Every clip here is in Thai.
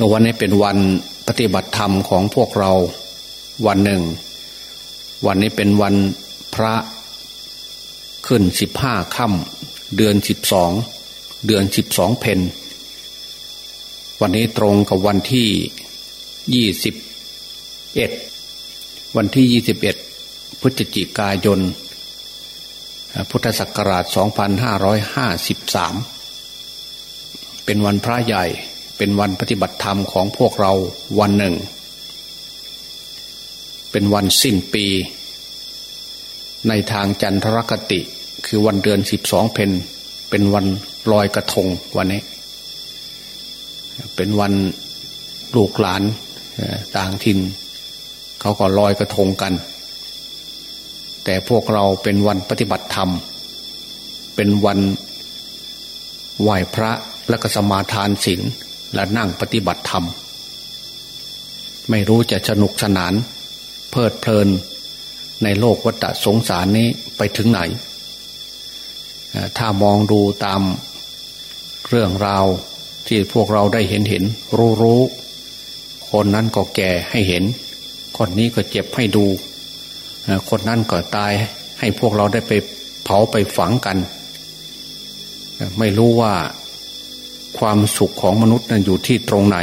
วันนี้เป็นวันปฏิบัติธรรมของพวกเราวันหนึ่ง วันนี้เป็นวันพระขึ้นสิบห้าค่ำเดือนสิบสองเดือนสิบสองเพนวันนี้ตรงกับวันที่ยี่สิบเอ็ดวันที่ยี่สิบเอ็ดพฤศจิกายน พุทธศักราช2553เป็นวันพระใหญ่ เป็นวันปฏิบัติธรรมของพวกเราวันหนึ่ง เป็นวันสิ้นปี ในทางจันทรคติคือวันเดือน12เพนเป็นวันลอยกระทงวันนี้ เป็นวันลูกหลานต่างถิ่น เขาก็ลอยกระทงกัน แต่พวกเราเป็นวันปฏิบัติธรรม เป็นวันไหว้พระและก็สมาทานศีล และนั่งปฏิบัติธรรม ไม่รู้จะสนุกสนาน เพลิดเพลินในโลกวัฏสงสารนี้ไปถึงไหน ถ้ามองดูตามเรื่องราวที่พวกเราได้เห็นเห็น รู้รู้ คนนั้นก็แก่ให้เห็น คนนี้ก็เจ็บให้ดู คนนั้นก็ตายให้พวกเราได้ไปเผาไปฝังกัน ไม่รู้ว่า ความสุขของมนุษย์นั้นอยู่ที่ตรงไหน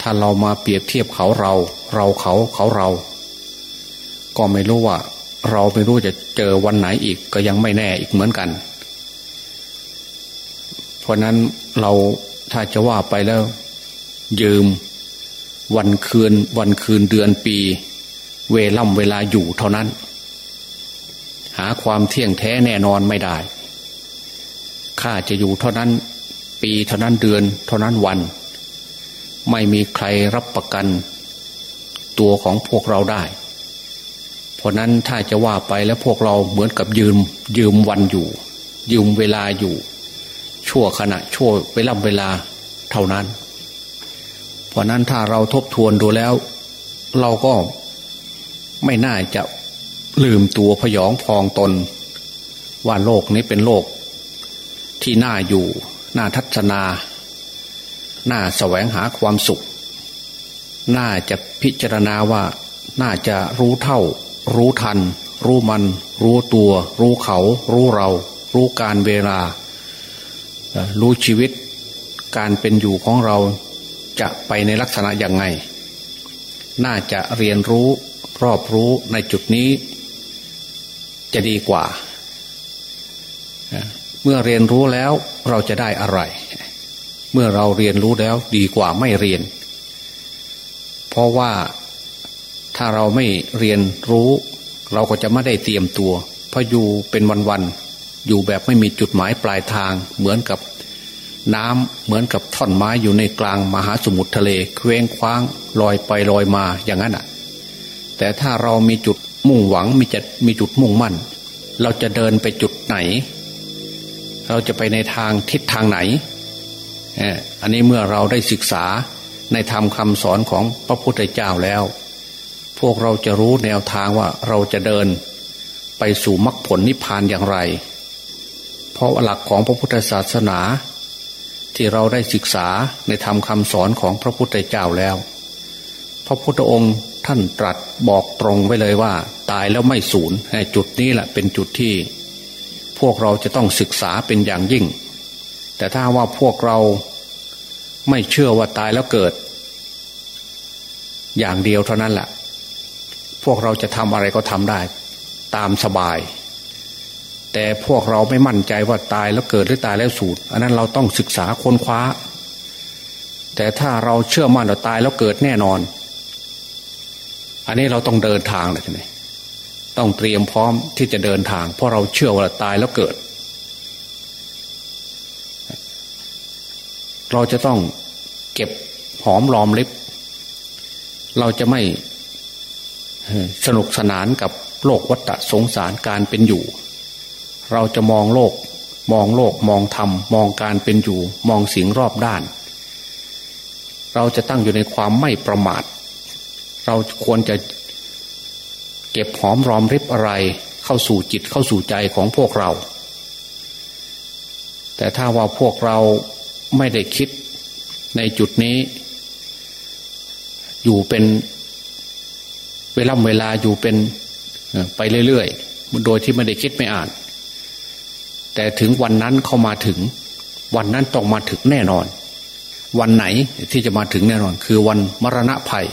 ถ้าเรามาเปรียบเทียบเขาเรา เราเขาเขาเรา ก็ไม่รู้ว่า เราไม่รู้จะเจอวันไหนอีกก็ยังไม่แน่อีกเหมือนกัน เพราะนั้นเราถ้าจะว่าไปแล้ว ยืม วันคืน วันคืนเดือนปี เวล่ำเวลาอยู่เท่านั้น หาความเที่ยงแท้แน่นอนไม่ได้ข้าจะอยู่เท่านั้น ปีเท่านั้นเดือนเท่านั้นวัน ไม่มีใครรับประกัน ตัวของพวกเราได้ เพราะนั้นถ้าจะว่าไปแล้วพวกเราเหมือนกับยืมยืมวันอยู่ ยืมเวลาอยู่ ชั่วขณะชั่วเวลาเวลาเท่านั้น เพราะนั้นถ้าเราทบทวนดูแล้ว เราก็ไม่น่าจะลืมตัวพยองพองตน ว่าโลกนี้เป็นโลกที่น่าอยู่ น่าทัศนา น่าแสวงหาความสุข น่าจะพิจารณาว่า น่าจะรู้เท่า รู้ทัน รู้มัน รู้ตัว รู้เขา รู้เรา รู้การเวลา รู้ชีวิต การเป็นอยู่ของเราจะไปในลักษณะอย่างไง น่าจะเรียนรู้รอบรู้ในจุดนี้ จะดีกว่า เมื่อเรียนรู้แล้วเราจะได้อะไร เมื่อเราเรียนรู้แล้วดีกว่าไม่เรียน เพราะว่าถ้าเราไม่เรียนรู้ เราก็จะไม่ได้เตรียมตัวเพราะอยู่เป็นวันๆอยู่แบบไม่มีจุดหมายปลายทาง เหมือนกับน้ำเหมือนกับท่อนไม้อยู่ในกลางมหาสมุทรทะเลเคว้งคว้างลอยไปลอยมาอย่างนั้นอะ แต่ถ้าเรามีจุดมุ่งหวังมีจะมีจุดมุ่งมั่น เราจะเดินไปจุดไหน เราจะไปในทางทิศทางไหนอันนี้เมื่อเราได้ศึกษาในธรรมคำสอนของพระพุทธเจ้าแล้ว พวกเราจะรู้แนวทางว่าเราจะเดินไปสู่มรรคผลนิพพานอย่างไร เพราะหลักของพระพุทธศาสนา ที่เราได้ศึกษาในธรรมคำสอนของพระพุทธเจ้าแล้ว พระพุทธองค์ท่านตรัสบอกตรงไว้เลยว่า ตายแล้วไม่สูญจุดนี้แหละเป็นจุดที่ พวกเราจะต้องศึกษาเป็นอย่างยิ่ง แต่ถ้าว่าพวกเราไม่เชื่อว่าตายแล้วเกิด อย่างเดียวเท่านั้นแหละพวกเราจะทำอะไรก็ทำได้ ตามสบาย แต่พวกเราไม่มั่นใจว่าตายแล้วเกิดหรือตายแล้วสูญอันนั้นเราต้องศึกษาค้นคว้า แต่ถ้าเราเชื่อมั่นว่าตายแล้วเกิดแน่นอน อันนี้เราต้องเดินทางเลยทีนี้ ต้องเตรียมพร้อมที่จะเดินทาง เพราะเราเชื่อว่าตายแล้วเกิด เราจะต้องเก็บหอมรอมริบเราจะไม่สนุกสนานกับโลกวัฏสงสารการเป็นอยู่ เราจะมองโลก มองโลกมองธรรม มองการเป็นอยู่ มองสิ่งรอบด้าน เราจะตั้งอยู่ในความไม่ประมาท เราควรจะ ก็บหอมรอมริบอะไร เข้าสู่จิตเข้าสู่ใจของพวกเรา แต่ถ้าว่าพวกเราไม่ได้คิดในจุดนี้ อยู่เป็นเวลาเวลาอยู่เป็นไปเรื่อยๆโดยที่ไม่ได้คิดไม่อ่าน แต่ถึงวันนั้นเข้ามาถึง วันนั้นต้องมาถึงแน่นอน วันไหนที่จะมาถึงแน่นอน คือวันมรณะภัย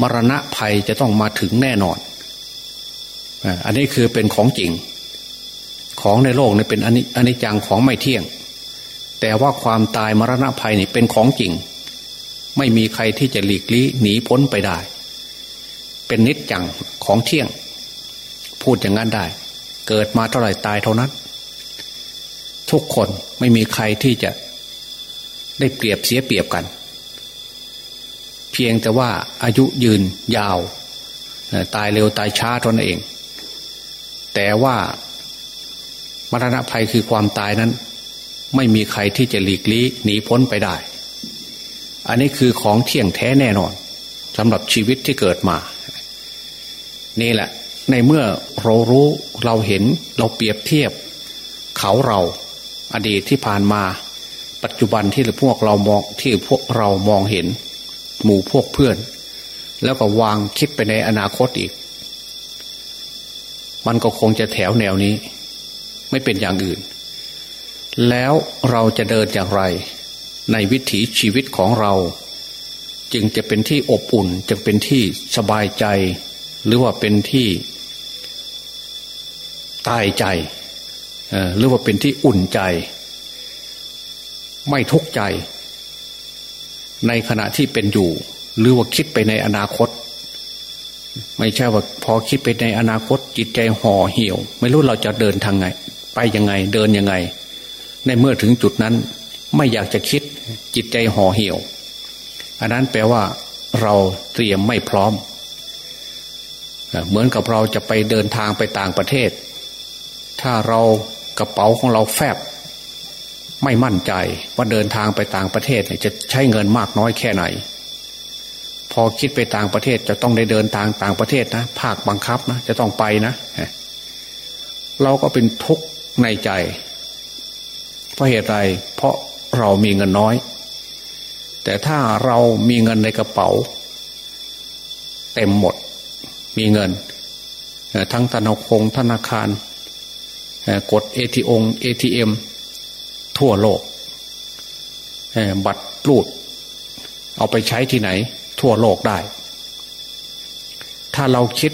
มรณะภัยจะต้องมาถึงแน่นอน อันนี้คือเป็นของจริง ของในโลกนี่เป็นอันนี้จังของไม่เที่ยง แต่ว่าความตายมรณะภัยนี่เป็นของจริง ไม่มีใครที่จะหลีกลี่หนีพ้นไปได้ เป็นนิจจังของเที่ยง พูดอย่างนั้นได้ เกิดมาเท่าไหร่ตายเท่านั้น ทุกคนไม่มีใครที่จะได้เปรียบเสียเปรียบกัน เพียงแต่ว่าอายุยืนยาว ตายเร็วตายช้าเท่านั้นเอง แต่ว่ามรณะภัยคือความตายนั้น ไม่มีใครที่จะหลีกลี่หนีพ้นไปได้ อันนี้คือของเที่ยงแท้แน่นอนสำหรับชีวิตที่เกิดมา นี่แหละ ในเมื่อเรารู้เราเห็นเราเปรียบเทียบ เขาเราอดีตที่ผ่านมา ปัจจุบันที่พวกเรามองที่พวกเรามองเห็น หมู่พวกเพื่อน แล้วก็วางคิดไปในอนาคตอีก มันก็คงจะแถวแนวนี้ ไม่เป็นอย่างอื่น แล้วเราจะเดินอย่างไร ในวิถีชีวิตของเรา จึงจะเป็นที่อบอุ่นจึงเป็นที่สบายใจ หรือว่าเป็นที่ตายใจหรือว่าเป็นที่อุ่นใจ ไม่ทุกข์ใจ ในขณะที่เป็นอยู่ หรือว่าคิดไปในอนาคต ไม่ใช่ว่าพอคิดไปในอนาคต จิตใจห่อเหี่ยว ไม่รู้เราจะเดินทางไง ไปยังไงเดินยังไง ในเมื่อถึงจุดนั้น ไม่อยากจะคิดจิตใจห่อเหี่ยว อันนั้นแปลว่า เราเตรียมไม่พร้อม เหมือนกับเราจะไปเดินทางไปต่างประเทศ ถ้าเรากระเป๋าของเราแฟบ ไม่มั่นใจว่าเดินทางไปต่างประเทศจะใช้เงินมากน้อยแค่ไหน พอคิดไปต่างประเทศจะต้องได้เดินทางต่างประเทศนะภาคบังคับนะจะต้องไปนะเราก็เป็นทุกข์ในใจ เพราะเหตุไรเพราะเรามีเงินน้อย แต่ถ้าเรามีเงินในกระเป๋า เต็มหมด มีเงิน ทั้งธนาคารธนาคารกดเอทีองเอทีเอ็ม ทั่วโลกบัตรรูด เอาไปใช้ที่ไหน ทั่วโลกได้ ถ้าเราคิด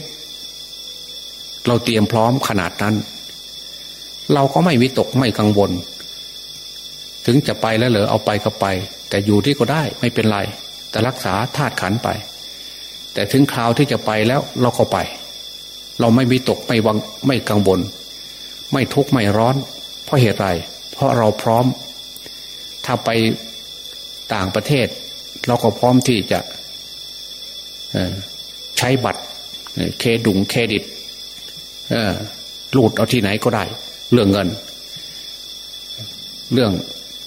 เราเตรียมพร้อมขนาดนั้น เราก็ไม่วิตกไม่กังวล ถึงจะไปแล้วเหรอเอาไปก็ไป แต่อยู่ที่ก็ได้ไม่เป็นไร แต่รักษาธาตุขันไป แต่ถึงคราวที่จะไปแล้วเราก็ไป เราไม่มีตกไม่วังไม่กังวล ไม่ทุกข์ไม่ร้อน เพราะเหตุไรเเพราะเราพร้อม ถ้าไปต่างประเทศ เราก็พร้อมที่จะใช้บัตรเคดุงเครดิตลูดเอาที่ไหนก็ได้ เรื่องเงิน เรื่อง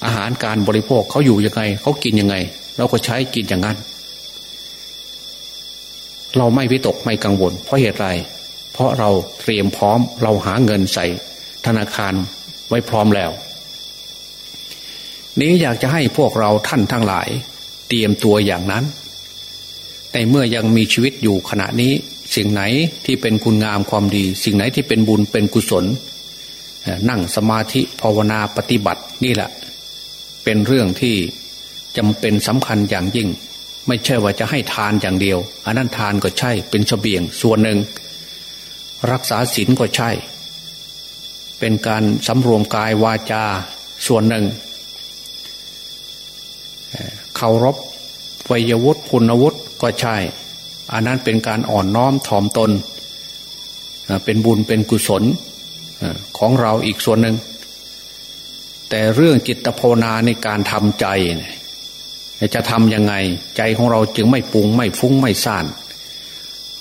อาหารการบริโภคเขาอยู่ยังไงเขากินยังไง เราก็ใช้กินอย่างนั้น เราไม่วิตกไม่กังวล เพราะเหตุไรเพราะเราเตรียมพร้อมเราหาเงินใส่ธนาคารไว้พร้อมแล้ว นี้อยากจะให้พวกเราท่านทั้งหลาย เตรียมตัวอย่างนั้น ในเมื่อยังมีชีวิตอยู่ขณะนี้ สิ่งไหนที่เป็นคุณงามความดี สิ่งไหนที่เป็นบุญเป็นกุศล นั่งสมาธิภาวนาปฏิบัตินี่แหละ เป็นเรื่องที่จำเป็นสำคัญอย่างยิ่ง ไม่ใช่ว่าจะให้ทานอย่างเดียวอันนั้นทานก็ใช่เป็นเสบียงส่วนหนึ่ง รักษาศีลก็ใช่ เป็นการสำรวมกายวาจาส่วนหนึ่ง เคารพวัยวุฒิคุณวุฒิก็ใช่ อันนั้นเป็นการอ่อนน้อมถ่อมตน เป็นบุญเป็นกุศลของเราอีกส่วนหนึ่ง แต่เรื่องจิตภาวนาในการทำใจ จะทำยังไง ใจของเราจึงไม่ปุงไม่ฟุ้งไม่ซ่าน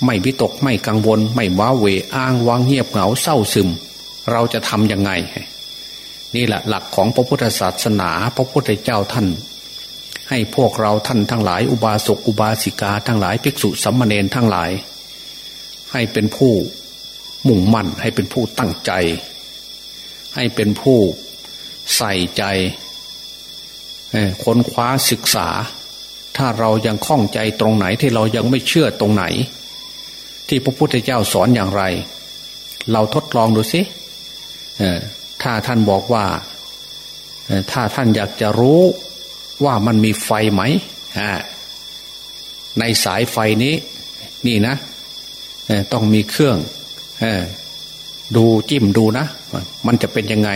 ไม่วิตกไม่กังวล ไม่ว้าเวอ้างวางเงียบเหงาเศร้าซึม เราจะทำยังไง นี่แหละหลักของพระพุทธศาสนา พระพุทธเจ้าท่าน ให้พวกเราท่านทั้งหลาย อุบาสกอุบาสิกาทั้งหลายภิกษุสัมมาเนนทั้งหลาย ให้เป็นผู้มุ่งมั่น ให้เป็นผู้ตั้งใจ ให้เป็นผู้ใส่ใจค้นคว้าศึกษา ถ้าเรายังคล่องใจตรงไหนที่เรายังไม่เชื่อตรงไหน ที่พระพุทธเจ้าสอนอย่างไร เราทดลองดูสิถ้าท่านบอกว่า ถ้าท่านอยากจะรู้ ว่ามันมีไฟไหมในสายไฟนี้ นี่นะต้องมีเครื่องดูจิ้มดูนะ มันจะเป็นยังไง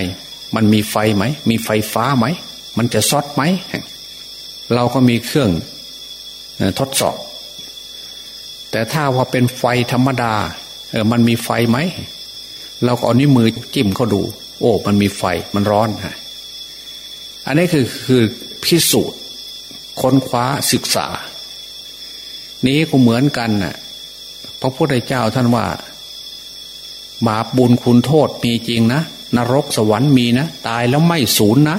มันมีไฟไหม มีไฟฟ้าไหม มันจะซอดไหม เราก็มีเครื่องทดสอบ แต่ถ้าว่าเป็นไฟธรรมดาเออมันมีไฟไหม เราก็เอานิ้วมือจิ้มเขาดู โอ้ มันมีไฟ มันร้อนฮะ อันนี้คือคือ พิสูจน์ ค้นคว้าศึกษา นี้ก็เหมือนกันน่ะพระพุทธเจ้าท่านว่า บาปบุญคุณโทษมีจริงนะนรกสวรรค์มีนะ ตายแล้วไม่สูญนะ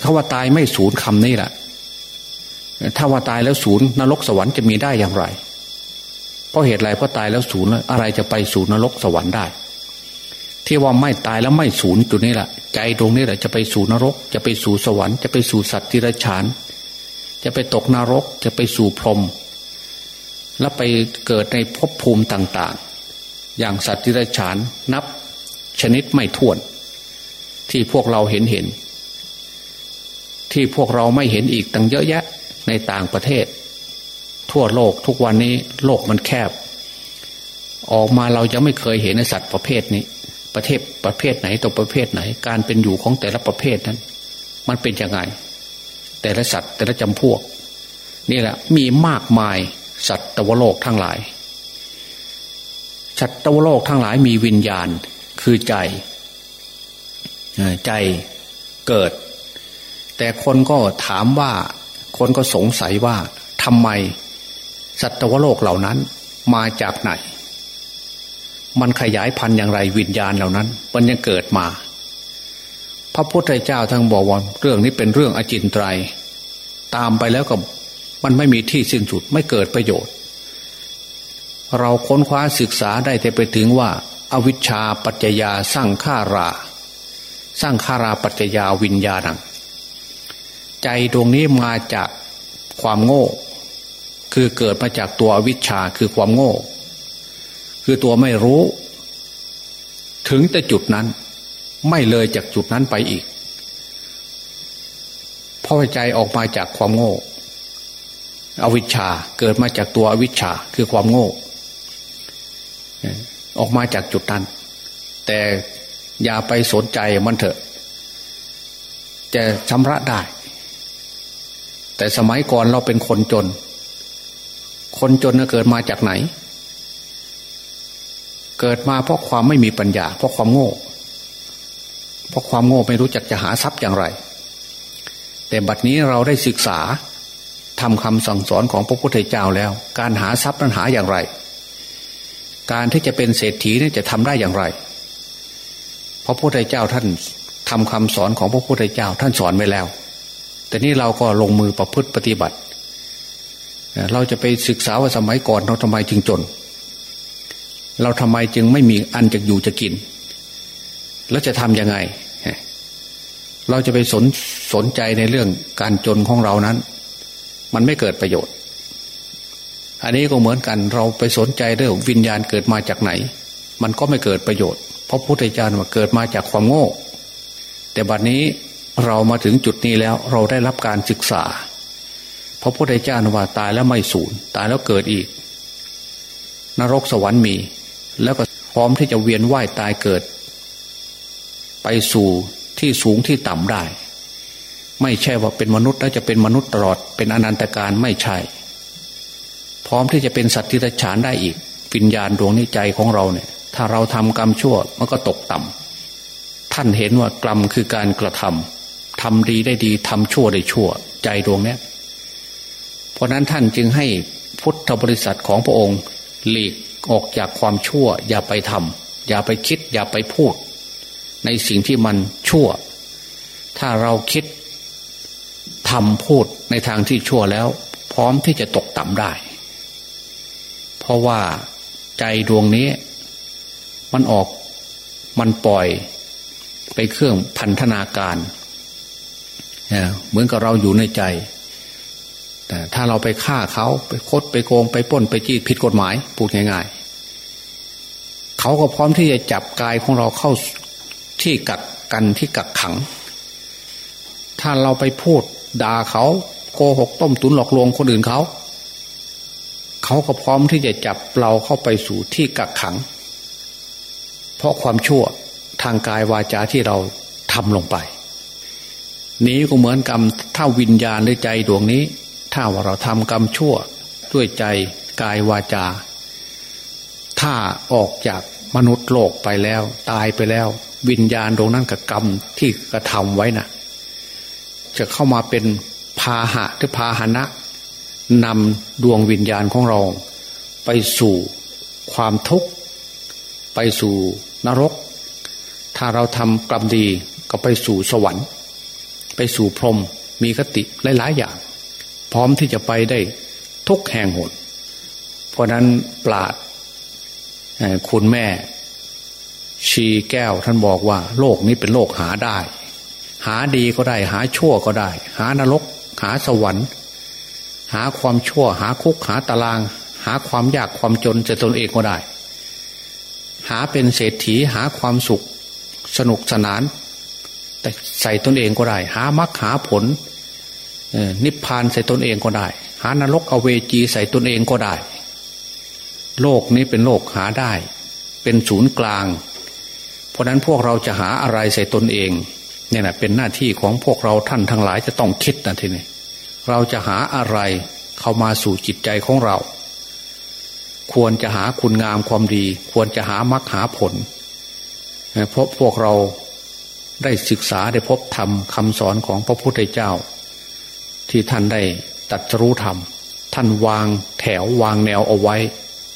เขาว่าตายไม่สูญคำนี้แหละถ้าว่าตายแล้วศูนย์นรกสวรรค์จะมีได้อย่างไร เพราะเหตุไรเพราะตายแล้วศูนย์อะไรจะไปศูนย์นรกสวรรค์ได้ ที่ว่าไม่ตายแล้วไม่ศูนย์จุดนี้แหละใจตรงนี้แหละจะไปสู่นรก จะไปสู่สวรรค์จะไปสู่สัตว์ที่รฉาน จะไปตกนรกจะไปสู่พรหมแล้วไปเกิดในภพภูมิต่าง ๆ อย่างสัตว์ที่ไรฉานนับชนิดไม่ถ้วน ที่พวกเราเห็นเห็น ที่พวกเราไม่เห็นอีกตั้งเยอะแยะในต่างประเทศ ทั่วโลกทุกวันนี้โลกมันแคบ ออกมาเรายังไม่เคยเห็นสัตว์ประเภทนี้ ประเทศประเภทไหนตัวประเภทไหน การเป็นอยู่ของแต่ละประเภทนั้น มันเป็นยังไง แต่ละสัตว์แต่ละจำพวก นี่แหละมีมากมายสัตว์ตวโลกทั้งหลายสัตว์ตวโลกทั้งหลายมีวิญญาณคือใจใจเกิด แต่คนก็ถามว่า คนก็สงสัยว่าทำไมสัตวโลกเหล่านั้นมาจากไหน มันขยายพันธุ์อย่างไรวิญญาณเหล่านั้น มันยังเกิดมา พระพุทธเจ้าทั้งบอกว่าเรื่องนี้เป็นเรื่องอจินไตรตามไปแล้วก็มันไม่มีที่สิ้นสุดไม่เกิดประโยชน์ เราค้นคว้าศึกษาได้แต่ไปถึงว่าอาวิชชาปัจจยาสร้างขารา สร้างขาราปัจจยาวิญญาณัง ใจดวงนี้มาจากความโง่ คือเกิดมาจากตัวอวิชชาคือความโง่ คือตัวไม่รู้ ถึงแต่จุดนั้น ไม่เลยจากจุดนั้นไปอีกเพราะใจออกมาจากความโง่ อวิชชาเกิดมาจากตัวอวิชชาคือความโง่ ออกมาจากจุดนั้น แต่อย่าไปสนใจมันเถอะ จะชำระได้ แต่สมัยก่อนเราเป็นคนจน คนจนเกิดมาจากไหน เกิดมาเพราะความไม่มีปัญญา เพราะความโง่ เพราะความโง่ไม่รู้จักจะหาทรัพย์อย่างไร แต่บัดนี้เราได้ศึกษาทำคำสั่งสอนของพระพุทธเจ้าแล้ว การหาทรัพย์นั้นหาอย่างไร การที่จะเป็นเศรษฐีนี่จะทำได้อย่างไร พระพุทธเจ้าท่านทำคำสอนของพระพุทธเจ้าท่านสอนไว้แล้ว แต่นี่เราก็ลงมือประพฤติปฏิบัติ เราจะไปศึกษาว่าสมัยก่อนเราทำไมจึงจน เราทำไมจึงไม่มีอันจะอยู่จะกิน แล้วจะทำยังไง เราจะไปสนสนใจในเรื่องการจนของเรานั้น มันไม่เกิดประโยชน์ อันนี้ก็เหมือนกันเราไปสนใจเรื่องวิญญาณเกิดมาจากไหน มันก็ไม่เกิดประโยชน์ เพราะพุทธเจ้าว่าเกิดมาจากความโง่ แต่บัดนี้เรามาถึงจุดนี้แล้วเราได้รับการศึกษาเพราะพุทธเจ้าว่าตายแล้วไม่สูญตายแล้วเกิดอีก นรกสวรรค์มี แล้วก็พร้อมที่จะเวียนว่ายตายเกิด ไปสู่ที่สูงที่ต่ำได้ ไม่ใช่ว่าเป็นมนุษย์แล้วจะเป็นมนุษย์ตลอด เป็นอนันตการไม่ใช่ พร้อมที่จะเป็นสัตว์ที่รฉานได้อีกวิญญาณดวงนี้ใจของเราเนี่ย ถ้าเราทำกรรมชั่วมันก็ตกต่ำท่านเห็นว่ากรรมคือการกระทำทำดีได้ดีทำชั่วได้ชั่ว ใจดวงเนี้ยเพราะนั้นท่านจึงให้พุทธบริษัทของพระองค์ หลีก ออกจากความชั่ว อย่าไปทำอย่าไปคิด อย่าไปพูด ในสิ่งที่มันชั่ว ถ้าเราคิดทำพูดในทางที่ชั่วแล้ว พร้อมที่จะตกต่ำได้ เพราะว่าใจดวงนี้ มันออกมันปล่อยไปเครื่องพันธนาการเหมือนกับเราอยู่ในใจ แต่ถ้าเราไปฆ่าเขาไปคดไปโกงไปป้นไปจี้ผิดกฎหมายพูดง่าย เขาก็พร้อมที่จะจับกายของเราเข้าที่กักกันที่กักขัง ถ้าเราไปพูดด่าเขาโกหกต้มตุนหลอกลวงคนอื่นเขา เขาก็พร้อมที่จะจับเราเข้าไปสู่ที่กักขัง เพราะความชั่วทางกายวาจาที่เราทำลงไป นี้ก็เหมือนกรรมถ้าวิญญาณหรือใจดวงนี้ ถ้าว่าเราทำกรรมชั่วด้วยใจกายวาจา ถ้าออกจากมนุษย์โลกไปแล้ว ตายไปแล้ว วิญญาณดวงนั้นกับกรรมที่กระทำไว้นะ่ะ จะเข้ามาเป็นพาหะหรือพาหนะนำดวงวิญญาณของเรา ไปสู่ความทุกข์ ไปสู่นรก ถ้าเราทำกรรมดีก็ไปสู่สวรรค์ ไปสู่พรหมมีกติหลายๆอย่าง พร้อมที่จะไปได้ทุกแห่งหนเพราะนั้นปราด คุณแม่ ชีแก้วท่านบอกว่า โลกนี้เป็นโลกหาได้ หาดีก็ได้ หาชั่วก็ได้ หานรก หาสวรรค์ หาความชั่ว หาคุกหาตาราง หาความยากความจนจะตนเองก็ได้ หาเป็นเศรษฐีหาความสุข สนุกสนาน แต่ใส่ตนเองก็ได้ หามรรคหาผลนิพพานใส่ตนเองก็ได้ หานรกอเวจีใส่ตนเองก็ได้ โลกนี้เป็นโลกหาได้ เป็นศูนย์กลาง เพราะนั้นพวกเราจะหาอะไรใส่ตนเองเนี่ยนะเป็นหน้าที่ของพวกเราท่านทั้งหลายจะต้องคิดนะทีนี้เราจะหาอะไรเข้ามาสู่จิตใจของเรา ควรจะหาคุณงามความดี ควรจะหามรรคหาผลเพราะพวกเราได้ศึกษาได้พบธรรมคำสอนของพระพุทธเจ้า ที่ท่านได้ตัดรู้ธรรม ท่านวางแถววางแนวเอาไว้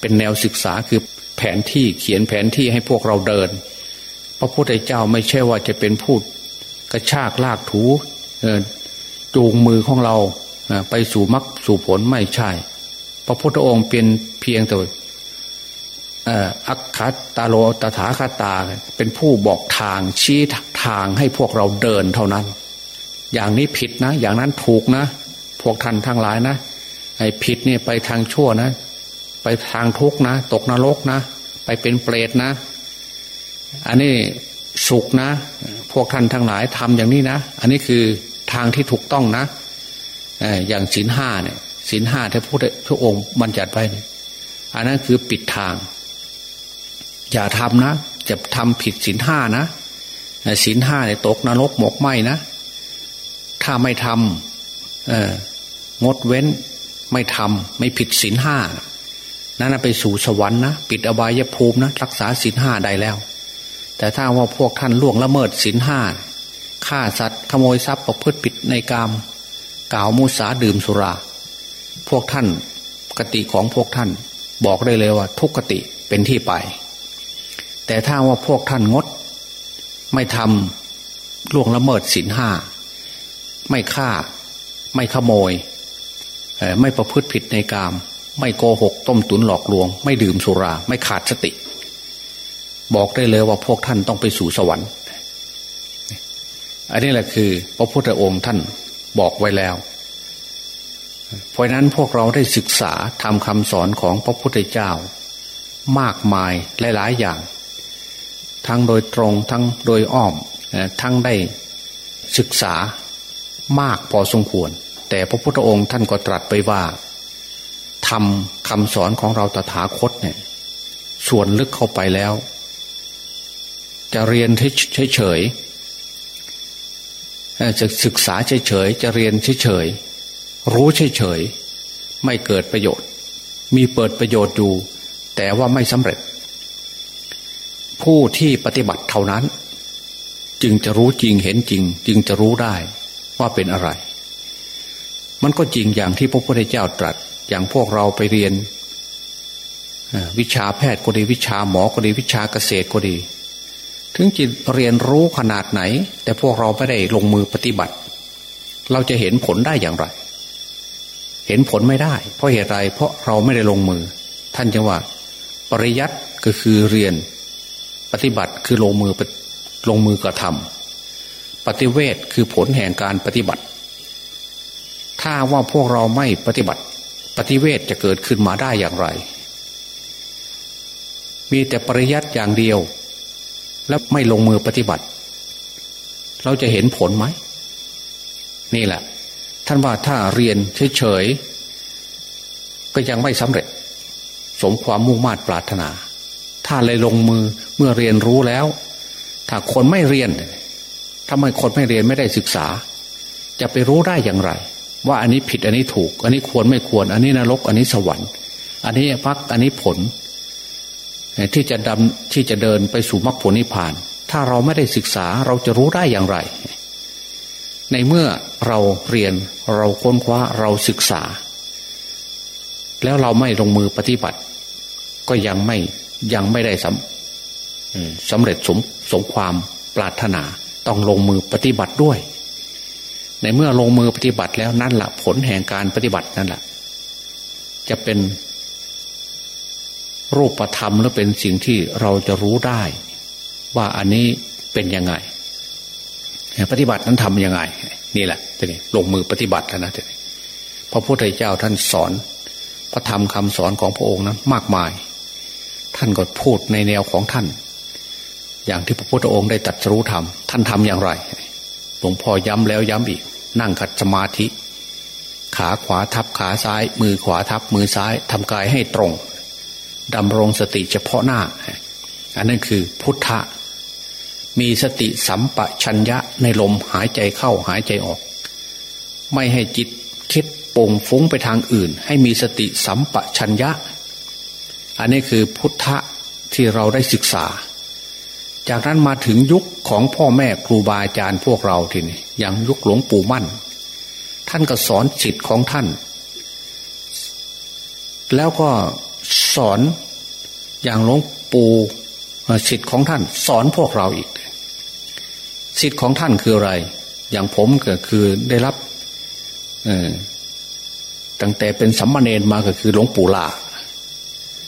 เป็นแนวศึกษาคือแผนที่เขียนแผนที่ให้พวกเราเดิน พระพุทธเจ้าไม่ใช่ว่าจะเป็นพูดกระชากลากถูจูงมือของเราไปสู่มรรคสู่ผลไม่ใช่ พระพุทธองค์เป็นเพียงแต่อัคคตาโลตถาคตาเป็นผู้บอกทางชี้ทางให้พวกเราเดินเท่านั้น อย่างนี้ผิดนะ อย่างนั้นถูกนะ พวกท่านทั้งหลายนะไอ้ผิดเนี่ยไปทางชั่วนะ ไปทางทุกนะ ตกนรกนะ ไปเป็นเปรตนะ อันนี้สุขนะ พวกท่านทั้งหลายทำอย่างนี้นะ อันนี้คือทางที่ถูกต้องนะอย่างศีลห้าเนี่ยศีลห้าที่พระพระองค์บัญญัติไว้อันนั้นคือปิดทาง อย่าทำนะจะทำผิดศีลห้านะศีลห้าเนี่ยตกนรกหมกไหมนะ ถ้าไม่ทำงดเว้นไม่ทำไม่ผิดศีลห้านั่ นั้นไปสู่สวรรค์นะปิดอบายภูมินะรักษาศีลห้าได้แล้ว แต่ถ้าว่าพวกท่านล่วงละเมิดศีลห้าฆ่าสัตว์ขโมยทรัพย์ประพฤติผิดในกามกล่าวมุสาดื่มสุรา พวกท่านกติของพวกท่าน บอกได้เลยว่า ทุกกติเป็นที่ไป แต่ถ้าว่าพวกท่านงด ไม่ทำล่วงละเมิดศีลห้าไม่ฆ่า ไม่ขโมย ไม่ประพฤติผิดในกาม ไม่โกหก ต้มตุนหลอกลวง ไม่ดื่มสุรา ไม่ขาดสติ บอกได้เลยว่าพวกท่านต้องไปสู่สวรรค์ อันนี้แหละคือ พระพุทธองค์ท่านบอกไว้แล้ว เพราะนั้นพวกเราได้ศึกษาทำคำสอนของพระพุทธเจ้า มากมายหลาย ๆ อย่าง ทั้งโดยตรงทั้งโดยอ้อมทั้งได้ศึกษามากพอสมควร แต่พระพุทธองค์ท่านก็ตรัสไปว่า ทำคำสอนของเราตถาคตเนี่ย ส่วนลึกเข้าไปแล้ว จะเรียนเฉยๆจะศึกษาเฉยๆ จะเรียนเฉยๆ รู้เฉยๆ ไม่เกิดประโยชน์ มีเปิดประโยชน์อยู่ แต่ว่าไม่สำเร็จ ผู้ที่ปฏิบัติเท่านั้น จึงจะรู้จริงเห็นจริง จึงจะรู้ได้ว่าเป็นอะไร มันก็จริงอย่างที่พระพุทธเจ้าตรัส อย่างพวกเราไปเรียนวิชาแพทย์ก็ดีวิชาหมอก็ดีวิชาเกษตรก็ดี ถึงจะเรียนรู้ขนาดไหน แต่พวกเราไม่ได้ลงมือปฏิบัติ เราจะเห็นผลได้อย่างไร เห็นผลไม่ได้ เพราะเหตุไรเพราะเราไม่ได้ลงมือ ท่านจะว่า ปริยัติก็คือเรียนปฏิบัติคือลงมือลงมือกระทำปฏิเวทคือผลแห่งการปฏิบัติ ถ้าว่าพวกเราไม่ปฏิบัติ ฏิเวทจะเกิดขึ้นมาได้อย่างไร มีแต่ปริยัติอย่างเดียว แล้วไม่ลงมือปฏิบัติ เราจะเห็นผลไหม นี่แหละ ท่านว่าถ้าเรียนเฉยๆ ก็ยังไม่สำเร็จ สมความมุ่งมา่ปรารถนา ถ้าเลยลงมือเมื่อเรียนรู้แล้ว ถ้าคนไม่เรียนทำไมคนไม่เรียนไม่ได้ศึกษา จะไปรู้ได้อย่างไร ว่าอันนี้ผิดอันนี้ถูก อันนี้ควรไม่ควร อันนี้นรก อันนี้สวรรค์ อันนี้พักอันนี้ผล ที่จะดำที่จะเดินไปสู่มรรคผลนิพพาน ถ้าเราไม่ได้ศึกษาเราจะรู้ได้อย่างไร ในเมื่อเราเรียนเราค้นคว้าเราศึกษา แล้วเราไม่ลงมือปฏิบัติ ก็ยังไม่ยังไม่ได้สำสำเร็จสมสมความปรารถนาต้องลงมือปฏิบัติด้วย ในเมื่อลงมือปฏิบัติแล้วนั่นแหละผลแห่งการปฏิบัตินั่นแหละจะเป็นรูปธรรมหรือเป็นสิ่งที่เราจะรู้ได้ ว่าอันนี้เป็นยังไง ปฏิบัตินั้นทำยังไง นี่แหละทีนี้ลงมือปฏิบัติแล้วนะทีนี้พระพุทธเจ้าท่านสอน พระธรรมคำสอนของพระองค์นั้นมากมาย ท่านก็พูดในแนวของท่าน อย่างที่พระพุทธองค์ได้ตัดรู้ทำท่านทำอย่างไร หลวงพ่อย้ำแล้วย้ำอีก นั่งขัดสมาธิ ขาขวาทับขาซ้าย มือขวาทับมือซ้ายทำกายให้ตรงดำรงสติเฉพาะหน้า อันนั้นคือพุทธะ มีสติสัมปชัญญะในลมหายใจเข้าหายใจออก ไม่ให้จิตคิดป่งฟุ้งไปทางอื่น ให้มีสติสัมปชัญญะ อันนี้คือพุทธะที่เราได้ศึกษา จากนั้นมาถึงยุคของพ่อแม่ครูบาอาจารย์พวกเราทีนี้อย่างยุคหลวงปู่มั่น ท่านก็สอนจิตของท่าน แล้วก็สอนอย่างหลวงปู่สิทธิ์ของท่านสอนพวกเราอีกสิทธิ์ของท่านคืออะไร อย่างผมก็คือได้รับตั้งแต่เป็นสัมมาเนนมาก็คือหลวงปู่ลา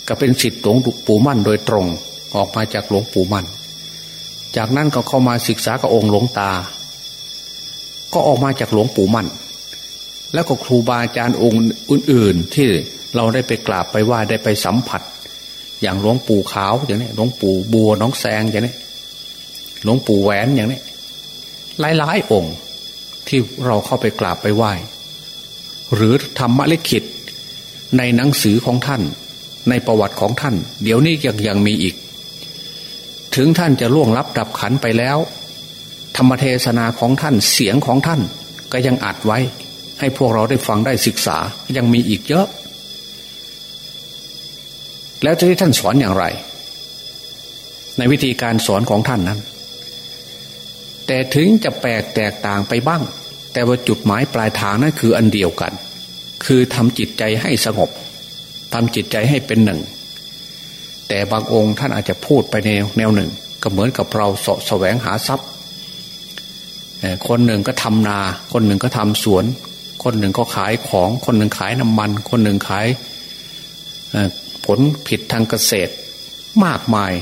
ก็เป็นสิทธิ์หลวงปู่มั่นโดยตรง ออกมาจากหลวงปู่มั่น จากนั้นก็เข้ามาศึกษากับองค์หลวงตา ก็ออกมาจากหลวงปู่มั่น แล้วก็ครูบาอาจารย์องค์อื่น ๆ ที่เราได้ไปกราบไปไหว้ได้ไปสัมผัส อย่างหลวงปู่ขาวอย่างนี้หลวงปู่บัวน้องแซงอย่างนี้หลวงปู่แหวนอย่างนี้หลายๆองค์ที่เราเข้าไปกราบไปไหว้ หรือธรรมะลิขิตในหนังสือของท่าน ในประวัติของท่าน เดี๋ยวนี้ยังยังมีอีก ถึงท่านจะล่วงลับดับขันไปแล้ว ธรรมเทศนาของท่านเสียงของท่านก็ยังอัดไว้ ให้พวกเราได้ฟังได้ศึกษายังมีอีกเยอะ แล้วจะที่ท่านสอนอย่างไร ในวิธีการสอนของท่านนั้น แต่ถึงจะแปลกแตกต่างไปบ้าง แต่ว่าจุดหมายปลายทางนั้นคืออันเดียวกัน คือทำจิตใจให้สงบทำจิตใจให้เป็นหนึ่ง แต่บางองค์ท่านอาจจะพูดไปในแนวหนึ่ง ก็เหมือนกับเราสะแสวงหาทรัพย์คนหนึ่งก็ทำนา คนหนึ่งก็ทำสวน คนหนึ่งก็ขายของ คนหนึ่งขายน้ำมัน คนหนึ่งขายผลผิดทางเกษตรมากมาย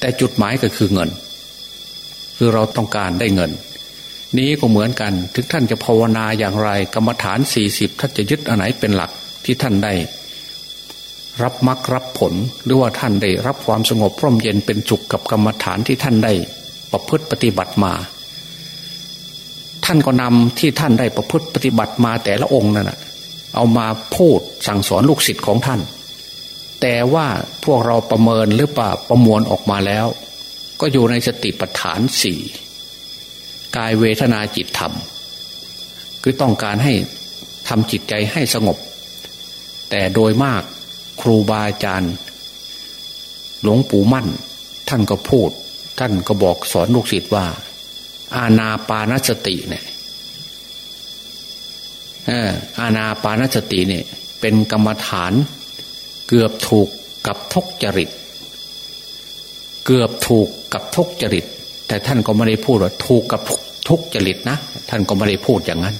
แต่จุดหมายก็คือเงิน คือเราต้องการได้เงิน นี้ก็เหมือนกัน ถึงท่านจะภาวนาอย่างไร กรรมฐานสี่สิบท่านจะยึดอันไหนเป็นหลักที่ท่านได้ รับมรรครับผล หรือว่าท่านได้รับความสงบพร่มเย็นเป็นจุกกับกรรมฐานที่ท่านได้ประพฤติปฏิบัติมา ท่านก็นำที่ท่านได้ประพฤติปฏิบัติมาแต่ละองค์นั่นเอามาพูดสั่งสอนลูกศิษย์ของท่าน แต่ว่าพวกเราประเมินหรือเปล่าประมวลออกมาแล้ว ก็อยู่ในสติปัฏฐานสี่กายเวทนาจิตธรรม คือต้องการให้ทำจิตใจให้สงบ แต่โดยมาก ครูบาอาจารย์ หลวงปู่มั่น ท่านก็พูด ท่านก็บอกสอนลูกศิษย์ว่า อาณาปานสติเนี่ยอาณาปานสติเนี่ย เป็นกรรมฐาน เกือบถูกกับทุกจริต เกือบถูกกับทุกจริต แต่ท่านก็ไม่ได้พูดว่าถูกกับทุกจริตนะท่านก็ไม่ได้พูดอย่างนั้น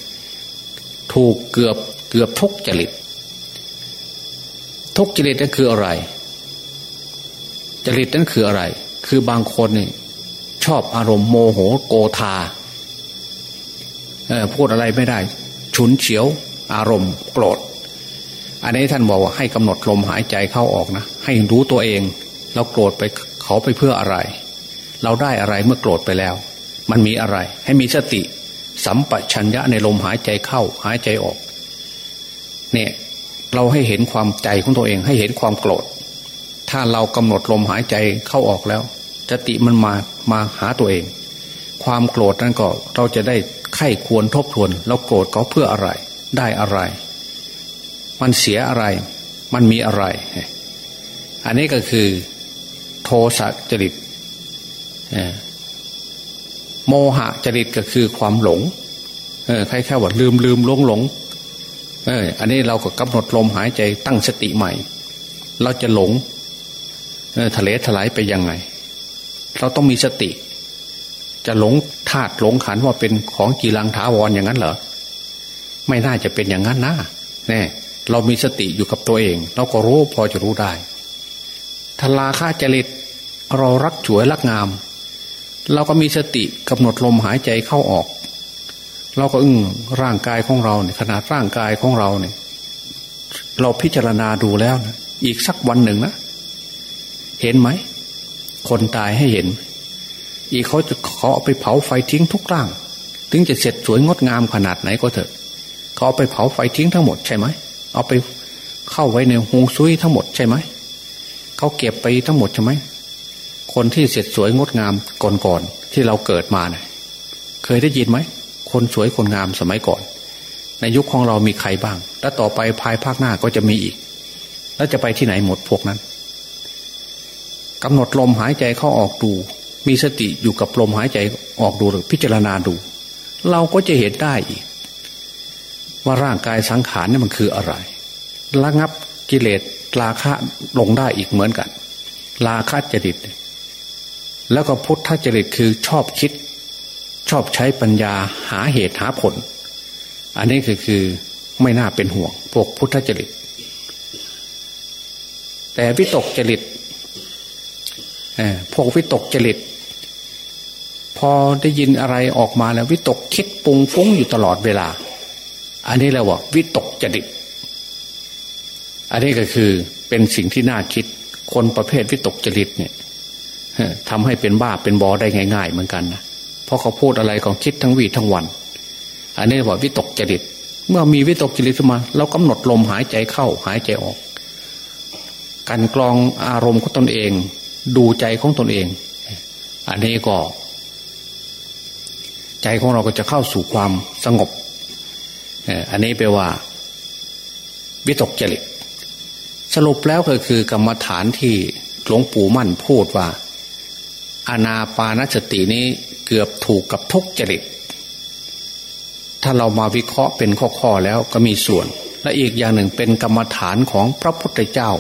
ถูกเกือบเกือบทุกจริต ทุกจริตนั่นคืออะไร จริตนั่นคืออะไร คือบางคนนี่ชอบอารมณ์โมโหโกธาพูดอะไรไม่ได้ ฉุนเฉียว อารมณ์โกรธ อันนี้ท่านบอกว่าให้กำหนดลมหายใจเข้าออกนะ ให้รู้ตัวเอง เราโกรธไปเขาไปเพื่ออะไร เราได้อะไรเมื่อโกรธไปแล้ว มันมีอะไร ให้มีสติ สัมปชัญญะในลมหายใจเข้าหายใจออก เนี่ย เราให้เห็นความใจของตัวเองให้เห็นความโกรธ ถ้าเรากำหนดลมหายใจเข้าออกแล้วสติมันมามาหาตัวเอง ความโกรธนั่นก็เราจะได้ไข้ควรทบทวนเราโกรธเขาเพื่ออะไร ได้อะไร มันเสียอะไร มันมีอะไร อันนี้ก็คือ โทสะจริตโมหะจริตก็คือความหลงเออใครแค่ว่าลืมลืมหลงหลง เอออันนี้เราก็กำหนดลมหายใจตั้งสติใหม่ เราจะหลงทะเลถลายไปยังไง เราต้องมีสติ จะหลงธาตุหลงขันว่าเป็นของกีรังถาวรอย่างนั้นเหรอไม่น่าจะเป็นอย่างนั้นนะแน่เรามีสติอยู่กับตัวเอง เราก็รู้พอจะรู้ได้ทลาค่าจริตเรารักฉวยรักงาม เราก็มีสติกำหนดลมหายใจเข้าออก เราก็อึ้งร่างกายของเราเนี่ยขนาดร่างกายของเราเนี่ย เราพิจารณาดูแล้วนะอีกสักวันหนึ่งนะเห็นไหม คนตายให้เห็น อีกเขาจะเขาเอาไปเผาไฟทิ้งทุกร่าง ถึงจะเสร็จสวยงดงามขนาดไหนก็เถอะ เขาเอาไปเผาไฟทิ้งทั้งหมดใช่ไหม เอาไปเข้าไว้ในหงซุยทั้งหมดใช่ไหม เขาเก็บไปทั้งหมดใช่ไหม คนที่เสร็จสวยงดงามก่อนๆที่เราเกิดมาเนะ่ย เคยได้ยินไหม คนสวยคนงามสมัยก่อน ในยุคของเรามีใครบ้าง และต่อไปภายภาคหน้าก็จะมีอีก แล้วจะไปที่ไหนหมดพวกนั้นกำหนดลมหายใจเข้าออกดู มีสติอยู่กับลมหายใจออกดูหรือพิจารณาดู เราก็จะเห็นได้อีก ว่าร่างกายสังขารนี่มันคืออะไรระงับกิเลสราคะลงได้อีกเหมือนกันราคะจริต แล้วก็พุทธจริตคือชอบคิด ชอบใช้ปัญญาหาเหตุหาผล อันนี้คือคือไม่น่าเป็นห่วง พวกพุทธจริต แต่วิตกจริตพวกวิตกจริต พอได้ยินอะไรออกมาแล้ว วิตกคิดปุงฟุ้งอยู่ตลอดเวลา อันนี้เราว่าวิตกจริต อันนี้ก็คือเป็นสิ่งที่น่าคิด คนประเภทวิตกจริตเนี่ยทำให้เป็นบ้าเป็นบอได้ง่าย ๆ เหมือนกันนะ เพราะเขาพูดอะไรก็คิดทั้งวีทั้งวัน อันนี้ว่าวิตกจริต เมื่อมีวิตกจริตขึ้นมา เรากำหนดลมหายใจเข้าหายใจออก การกรองอารมณ์ของตนเอง ดูใจของตนเอง อันนี้ก็ ใจของเราก็จะเข้าสู่ความสงบอันนี้แปลว่า วิตกจริต สรุปแล้วก็คือกรรมฐานที่หลวงปู่มั่นพูดว่า อานาปานสตินี้ เกือบถูกกับทุกจริต ถ้าเรามาวิเคราะห์เป็นข้อๆแล้วก็มีส่วน และอีกอย่างหนึ่งเป็นกรรมฐานของพระพุทธเจ้า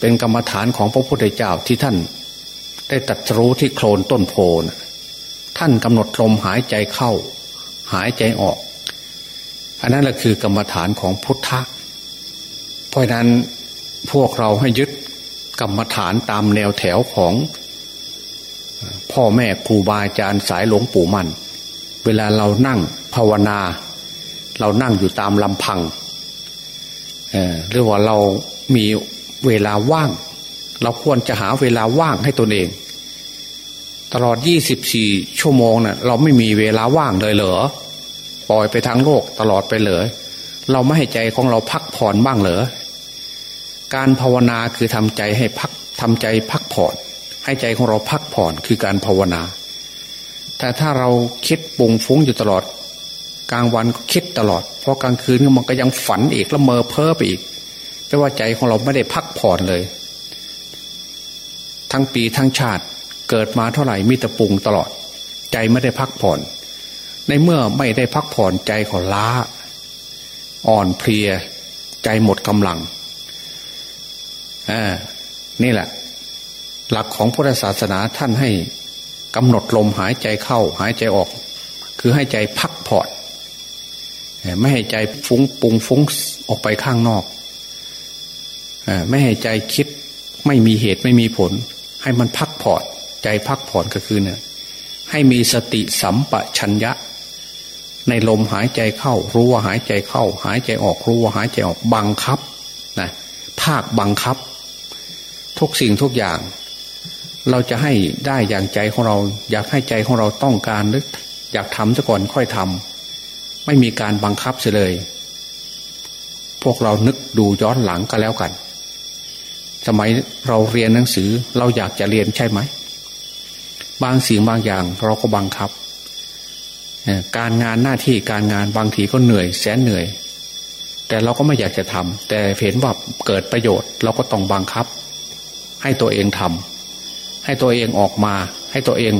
เป็นกรรมฐานของพระพุทธเจ้าที่ท่าน ได้ตัดรู้ที่โคลนต้นโพนท่านกำหนดลมหายใจเข้า หายใจออก อันนั้นแหละคือกรรมฐานของพุทธะเพราะนั้นพวกเราให้ยึดกรรมฐานตามแนวแถวของ พ่อแม่ครูบาอาจารย์สายหลวงปู่มัน เวลาเรานั่งภาวนา เรานั่งอยู่ตามลำพังหรือว่าเรามีเวลาว่าง เราควรจะหาเวลาว่างให้ตนเอง ตลอด 24 ชั่วโมงนะ่ะเราไม่มีเวลาว่างเลยเหรอปล่อยไปทางโลกตลอดไปเลยเราไม่ให้ใจของเราพักผ่อนบ้างเหรอการภาวนาคือทำใจให้พักทำใจพักผ่อน ให้ใจของเราพักผ่อนคือการภาวนา แต่ถ้าเราคิดปุงฟุ้งอยู่ตลอด กลางวันก็คิดตลอด เพอกลางคืนมันก็ยังฝันอีกแล้วเมอเพ้อไปอีกแปลว่าใจของเราไม่ได้พักผ่อนเลย ทั้งปีทั้งชาติเกิดมาเท่าไหร่มีแต่ปุงตลอด ใจไม่ได้พักผ่อน ในเมื่อไม่ได้พักผ่อนใจขอล้า อ่อนเพลีย ใจหมดกำลังอ่านี่แหละ หลักของพุทธศาสนาท่านให้กำหนดลมหายใจเข้า หายใจออก คือให้ใจพักผ่อนไม่ให้ใจฟุ้งปุงฟุ้งออกไปข้างนอกไม่ให้ใจคิดไม่มีเหตุไม่มีผล ให้มันพักผ่อนใจพักผ่อนก็คือเนี่ยให้มีสติสัมปชัญญะ ในลมหายใจเข้า รู้ว่าหายใจเข้า หายใจออกรู้ว่าหายใจออกบังคับนะภาคบังคับ ทุกสิ่งทุกอย่าง เราจะให้ได้อย่างใจของเรา อยากให้ใจของเราต้องการหรืออยากทำซะก่อนค่อยทำไม่มีการบังคับเสียเลย พวกเรานึกดูย้อนหลังก็แล้วกัน สมัยเราเรียนหนังสือเราอยากจะเรียนใช่ไหม บางสิ่งบางอย่างเราก็บังคับ การงานหน้าที่การงานบางทีก็เหนื่อยแสนเหนื่อย แต่เราก็ไม่อยากจะทำแต่เห็นว่าเกิดประโยชน์ เราก็ต้องบังคับ ให้ตัวเองทำ ให้ตัวเองออกมา ให้ตัวเอง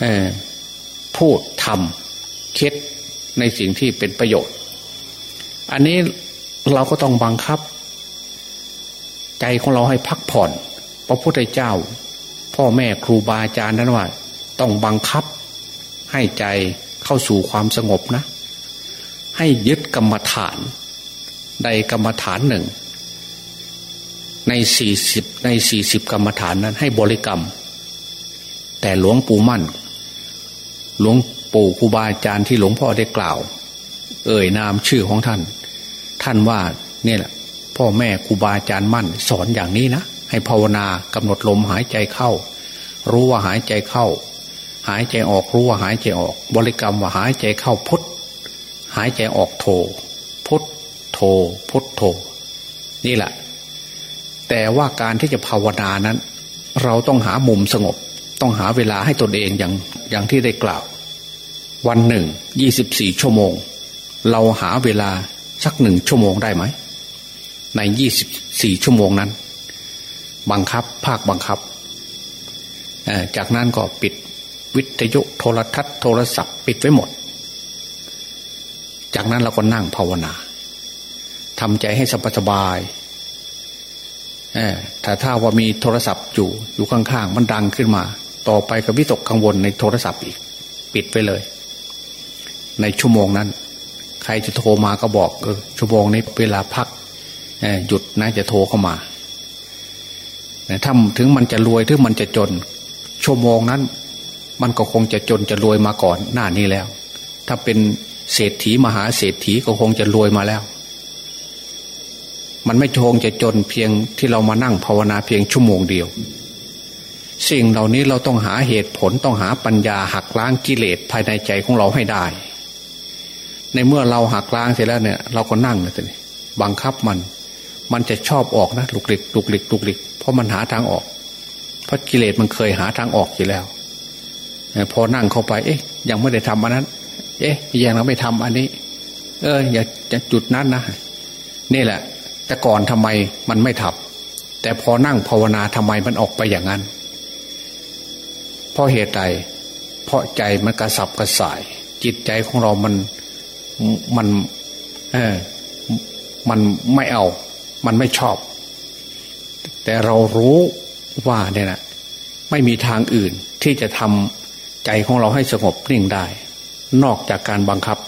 เอพูดทำคิดในสิ่งที่เป็นประโยชน์ อันนี้เราก็ต้องบังคับ ใจของเราให้พักผ่อน พระพุทธเจ้า พ่อแม่ครูบาอาจารย์นั้นว่า ต้องบังคับ ให้ใจเข้าสู่ความสงบนะ ให้ยึดกรรมฐาน ใดกรรมฐานหนึ่ง ในสี่สิบในสี่สิบกรรมฐานนั้น ให้บริกรรม แต่หลวงปู่มั่น หลวงปู่ครูบาอาจารย์ที่หลวงพ่อได้กล่าว เอ่ยนามชื่อของท่าน ท่านว่าเนี่ยแหละพ่อแม่ครูบาอาจารย์มั่น สอนอย่างนี้นะให้ภาวนากำหนดลมหายใจเข้า รู้ว่าหายใจเข้า หายใจออกรู้ว่าหายใจออก บริกรรมว่าหายใจเข้าพุทหายใจออกโทพุทโทพุทโทนี่แหละ แต่ว่าการที่จะภาวนานั้น เราต้องหามุมสงบ ต้องหาเวลาให้ตนเองอย่างอย่างที่ได้กล่าว วันหนึ่งยี่สิบสี่ชั่วโมง เราหาเวลาสักหนึ่งชั่วโมงได้ไหม ในยี่สิบสี่ชั่วโมงนั้น บังคับภาคบังคับ จากนั้นก็ปิดวิทยุโทรทัศน์โทรศัพท์ปิดไว้หมด จากนั้นเราก็นั่งภาวนาทำใจให้สบายสบาย แต่ถ้าว่ามีโทรศัพท์อยู่อยู่ข้างๆ มันดังขึ้นมา ต่อไปก็วิตกกังวลในโทรศัพท์อีก ปิดไปเลย ในชั่วโมงนั้น ใครจะโทรมาก็บอกเออชั่วโมงนี้เวลาพักหยุดนะจะโทรเข้ามาถ้าถึงมันจะรวยถึงมันจะจน ชั่วโมงนั้น มันก็คงจะจนจะรวยมาก่อนหน้านี้แล้ว ถ้าเป็นเศรษฐีมหาเศรษฐีก็คงจะรวยมาแล้ว มันไม่คงจะจนเพียงที่เรามานั่งภาวนาเพียงชั่วโมงเดียว สิ่งเหล่านี้เราต้องหาเหตุผลต้องหาปัญญาหักล้างกิเลสภายในใจของเราให้ได้ ในเมื่อเราหักล้างเสร็จแล้วเนี่ย เราก็นั่งเลยทีนี้บังคับมัน มันจะชอบออกนะลุกหลิกลุกหลิกลุกหลิกเพราะมันหาทางออก เพราะกิเลสมันเคยหาทางออกอยู่แล้วพอนั่งเข้าไป เอ๊ะ ยังไม่ได้ทำอันนั้น เอ๊ะยังเราไม่ทำอันนี้ เอออย่าจะจุดนั้นนะนี่แหละ แต่ก่อนทำไมมันไม่ทำแต่พอนั่งภาวนาทำไมมันออกไปอย่างนั้น เพราะเหตุใดเพราะใจมันกระสับกระส่าย จิตใจของเรามันมันเออมันไม่เอา มันไม่ชอบ แต่เรารู้ว่าเนี่ยนะไม่มีทางอื่นที่จะทำใจของเราให้สงบนิ่งได้ นอกจากการบังคับ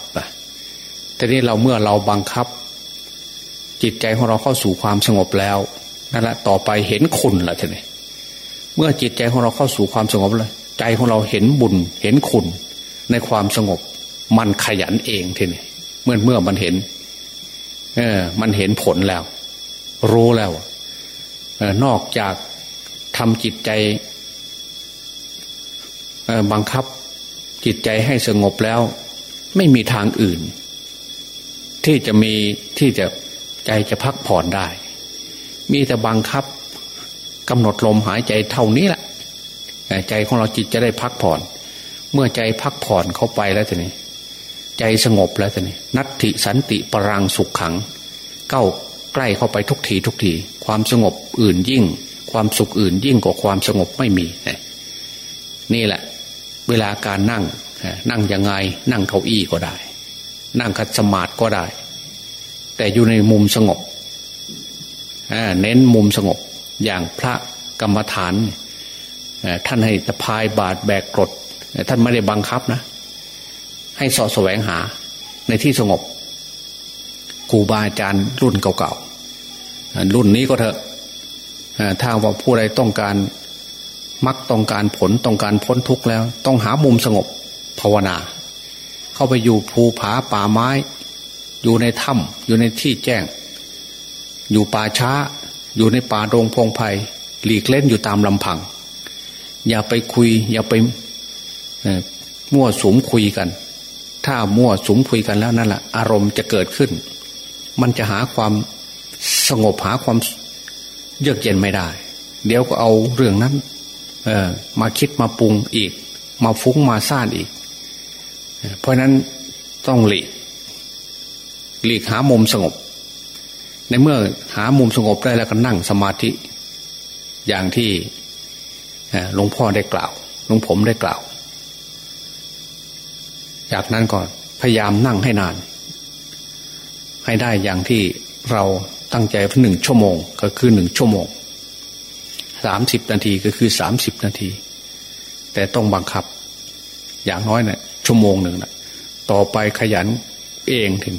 แต่นี้เราเมื่อเราบังคับ จิตใจของเราเข้าสู่ความสงบแล้วนั่นแหละต่อไปเห็นคุณละทีนี้เมื่อจิตใจของเราเข้าสู่ความสงบแล้วใจของเราเห็นบุญเห็นคุณ ในความสงบ มันขยันเองทีนี้เมื่อเมื่อมันเห็น เออ มันเห็นผลแล้ว รู้แล้วนอกจากทำจิตใจบังคับจิตใจให้สงบแล้ว ไม่มีทางอื่น ที่จะมีที่จะ ใจจะพักผ่อนได้ มีแต่บังคับกำหนดลมหายใจเท่านี้แหละใจของเราจิตจะได้พักผ่อน เมื่อใจพักผ่อนเข้าไปแล้วทีนี้ ใจสงบแล้วทีนี้ นัตติสันติปรังสุขขัง เก้าใกล้เข้าไปทุกทีทุกที ความสงบอื่นยิ่ง ความสุขอื่นยิ่งกว่าความสงบไม่มี นี่แหละ เวลาการนั่งนั่งยังไง นั่งเก้าอี้ก็ได้ นั่งคัดสมาธิก็ได้ แต่อยู่ในมุมสงบเน้นมุมสงบอย่างพระกรรมฐานท่านให้ตะพายบาดแบกกรดท่านไม่ได้บังคับนะ ให้สอดแสวงหาในที่สงบครูบาอาจารย์รุ่นเก่าๆรุ่นนี้ก็เถอะถ้าว่าผู้ใดต้องการมักต้องการผลต้องการพ้นทุกข์แล้ว ต้องหามุมสงบภาวนา เขเข้าไปอยู่ภูผาป่าไม้ อยู่ในถ้ำอยู่ในที่แจ้ง อยู่ป่าช้า อยู่ในป่าโรงพงไพ่หลีกเล่นอยู่ตามลำพัง อย่าไปคุย อย่าไปมั่วสุมคุยกัน ถ้ามั่วสุมคุยกันแล้วนั่นแหละอารมณ์จะเกิดขึ้น มันจะหาความสงบหาความเยือกเย็นไม่ได้ เดี๋ยวก็เอาเรื่องนั้นมาคิดมาปรุงอีก มาฟุ้งมาซ่านอีก เพราะนั้นต้องหลีก หลีกหามุมสงบ ในเมื่อหามุมสงบได้แล้วก็นั่งสมาธิ อย่างที่หลวงพ่อได้กล่าวหลวงผมได้กล่าว จากนั้นก่อนพยายามนั่งให้นาน ให้ได้อย่างที่เราตั้งใจหนึ่งชั่วโมง ก็คือหนึ่งชั่วโมงสามสิบนาทีก็คือสามสิบนาที แต่ต้องบังคับ อย่างน้อยเนะ่ยชั่วโมงหนึ่งนะต่อไปขยันเองถึง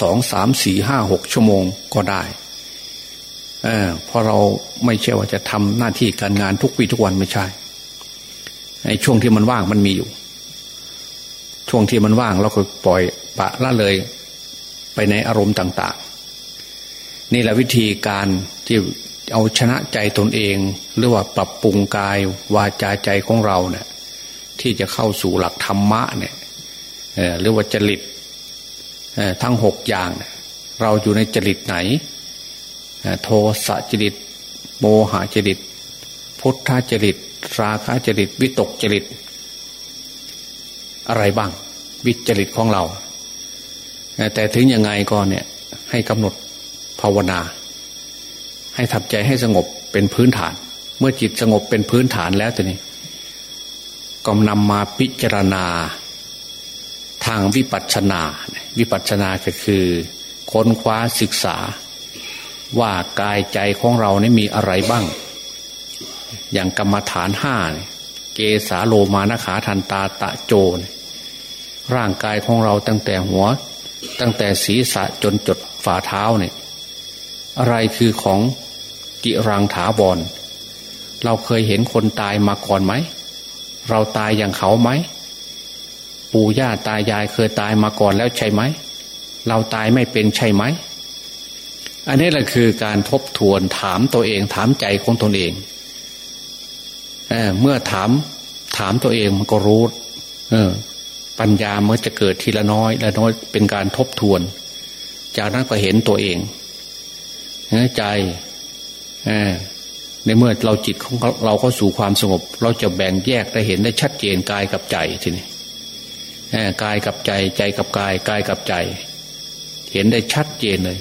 สองสามสี่ห้าหกชั่วโมงก็ได้เออพอเราไม่ใช่ว่าจะทำหน้าที่การงานทุกวีทุกวันไม่ใช่ไอ้ช่วงที่มันว่างมันมีอยู่ ช่วงที่มันว่างเราก็ปล่อยปะละเลยไปในอารมณ์ต่าง ๆ นี่แหละวิธีการที่เอาชนะใจตนเอง หรือว่าปรับปรุงกายวาจาใจของเราเนี่ยที่จะเข้าสู่หลักธรรมะเนี่ยหรือว่าจริต ทั้งหกอย่าง เราอยู่ในจริตไหน โทสะจริต โมหะจริต พุทธจริต ราคะจริต วิตกจริต อะไรบ้าง วิจริตของเรา แต่ถึงยังไงก็เนี่ยให้กำหนดภาวนา ให้ทำใจให้สงบเป็นพื้นฐาน เมื่อจิตสงบเป็นพื้นฐานแล้วตัวนี้ก็นำมาพิจารณา ทางวิปัสสนา วิปัสสนาก็คือค้นคว้าศึกษา ว่ากายใจของเรานี่มีอะไรบ้าง อย่างกรรมฐานห้าเกสาโลมานขาทันตาตะโจนร่างกายของเราตั้งแต่หัว ตั้งแต่ศีรษะจนจดฝ่าเท้าเนี่ยอะไรคือของกิรังถาวรเราเคยเห็นคนตายมาก่อนไหม เราตายอย่างเขาไหม ปู่ย่าตายายเคยตายมาก่อนแล้วใช่ไหม เราตายไม่เป็นใช่ไหม อันนี้แหละคือการทบทวนถามตัวเองถามใจของตนเองเอเมื่อถามถามตัวเองมันก็รู้ เออ ปัญญาเมื่อจะเกิดทีละน้อยละน้อยเป็นการทบทวน จากนั้นก็เห็นตัวเองใจในเมื่อเราจิตของเราก็สู่ความสงบ เราจะแบ่งแยกได้เห็นได้ชัดเจนกายกับใจทีนี้ กายกับใจใจกับกายกายกับใจ เห็นได้ชัดเจนเลย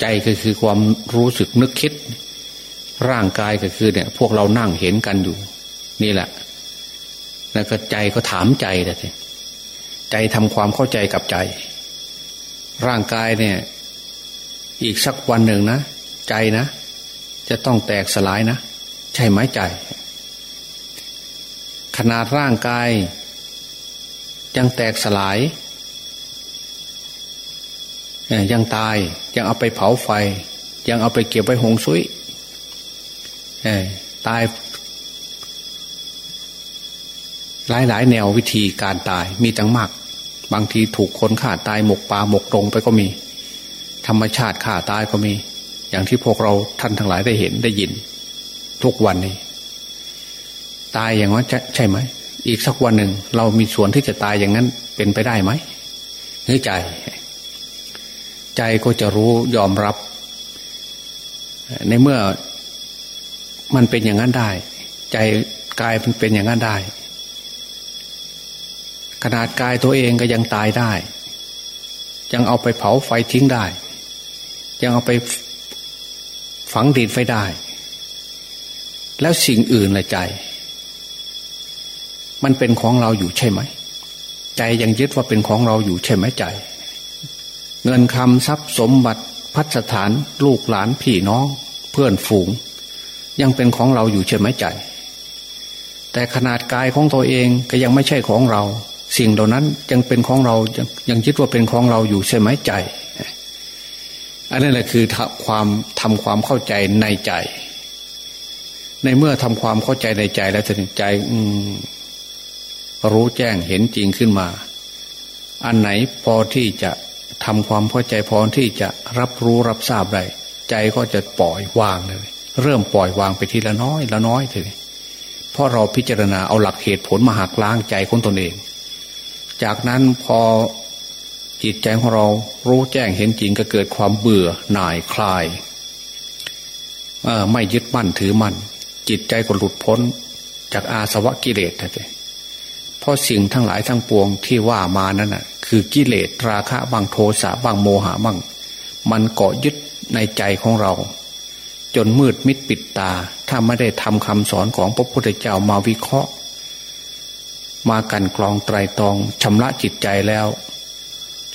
ใจก็คือความรู้สึกนึกคิด ร่างกายก็คือเนี่ย พวกเรานั่งเห็นกันอยู่ นี่แหละแล้วก็ใจก็ถามใจแต่ใจทำความเข้าใจกับใจ ร่างกายเนี่ย อีกสักวันหนึ่งนะใจนะ จะต้องแตกสลายนะ ใช่ไหมใจ ขนาดร่างกาย ยังแตกสลายยังตายยังเอาไปเผาไฟ ยังเอาไปเก็บไว้หงซุยตาย หลายหลายแนววิธีการตายมีตั้งมาก บางทีถูกคนฆ่าตายหมกป่าหมกตรงไปก็มี ธรรมชาติฆ่าตายก็มี อย่างที่พวกเราท่านทั้งหลายได้เห็นได้ยิน ทุกวันนี้ ตายอย่างนั้นใช่ไหม อีกสักวันหนึ่ง เรามีส่วนที่จะตายอย่างนั้นเป็นไปได้ไหมเฮ้ยใจ ใจก็จะรู้ยอมรับ ในเมื่อมันเป็นอย่างนั้นได้ ใจกายมันเป็นอย่างนั้นได้ ขนาดกายตัวเองก็ยังตายได้ ยังเอาไปเผาไฟทิ้งได้ ยังเอาไปฝังดินไฟได้ แล้วสิ่งอื่นละใจ มันเป็นของเราอยู่ใช่ไหม ใจยังยึดว่าเป็นของเราอยู่ใช่ไหมใจ เงินคำทรัพย์สมบัติพัฒฐานลูกหลานพี่น้อง เพื่อนฝูง ยังเป็นของเราอยู่ใช่ไหมใจ แต่ขนาดกายของตัวเองก็ยังไม่ใช่ของเรา สิ่งเหล่านั้นยังเป็นของเรายังยังคิดว่าเป็นของเราอยู่ใช่ไหมใจ อันนั้นแหละคือความทำความเข้าใจในใจ ในเมื่อทำความเข้าใจในใจแล้วถึงใจ อืม รู้แจ้งเห็นจริงขึ้นมา อันไหนพอที่จะทำความเข้าใจพอที่จะรับรู้รับทราบได้ใจก็จะปล่อยวางเลย เริ่มปล่อยวางไปทีละน้อยละน้อยเลยเพราะเราพิจารณาเอาหลักเหตุผลมาหักล้างใจของตนเอง จากนั้นพอจิตใจของเรารู้แจ้งเห็นจริงก็เกิดความเบื่อหน่ายคลายไม่ยึดมั่นถือมั่นจิตใจก็หลุดพ้นจากอาสวะกิเลสเลย เพราะสิ่งทั้งหลายทั้งปวงที่ว่ามานั้นน่ะ คือกิเลสราคะบางโทสะบางโมหะบางมันเกาะยึดในใจของเรา จนมืดมิดปิดตา ถ้าไม่ได้ทำคำสอนของพระพุทธเจ้ามาวิเคราะห์ มากันกรองไตรตรองชำระจิตใจแล้ว